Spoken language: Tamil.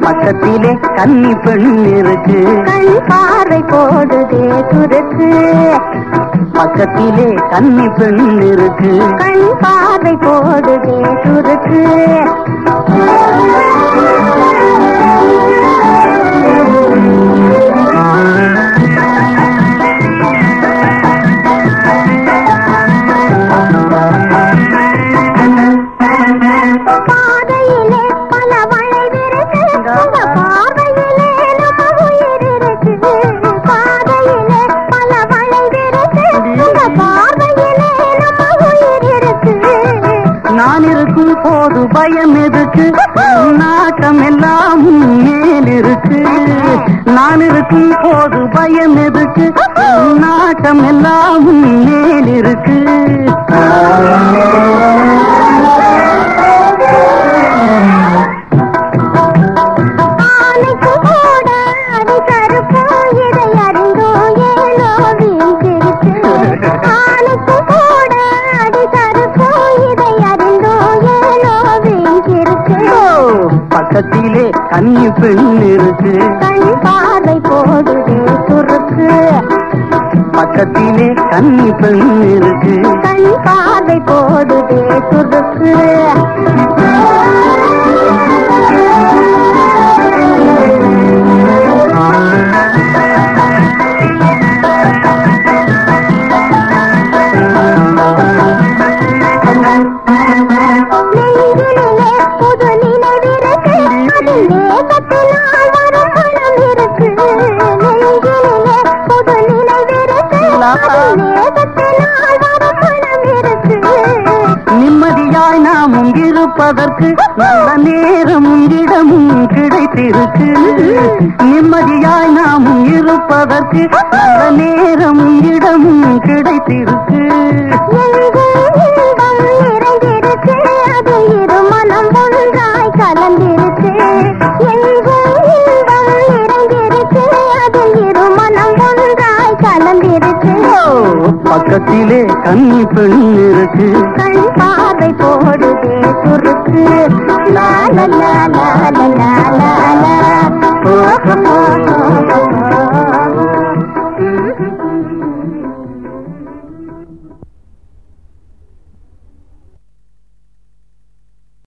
பக்கத்திலே கன்னி பெண் இருக்கு. கண் பார்வை போடுதே துருக்கு. பக்கத்திலே கன்னி பெண் இருக்கு. கண் பார்வை போடுதே துருக்கு. போது பயம் எதுக்கு? நாட்டம் எல்லாம் மேல் இருக்கு. நான் இருக்கும் போது பயம் எதுக்கு? நாட்டம் எல்லாம் உன் மேல் பக்கத்திலே கன்னி பெண் இருக்கு. கண் பார்வை போடுதே சுருக்கு பக்கத்திலே கன்னி பெண் இருக்கு. கண் பார்வை போடுதே சுருக்கு இருப்பதற்கு நல்ல நேரமும் இடமும் கிடைத்திருக்கு. நிம்மதியாய் நாமும் இருப்பதற்கு நல்ல நேரமும் இடமும் கிடைத்திருக்கு. பக்கத்திலே கன்னி பெண் இருக்கு கண் பார்வை போடுதே la la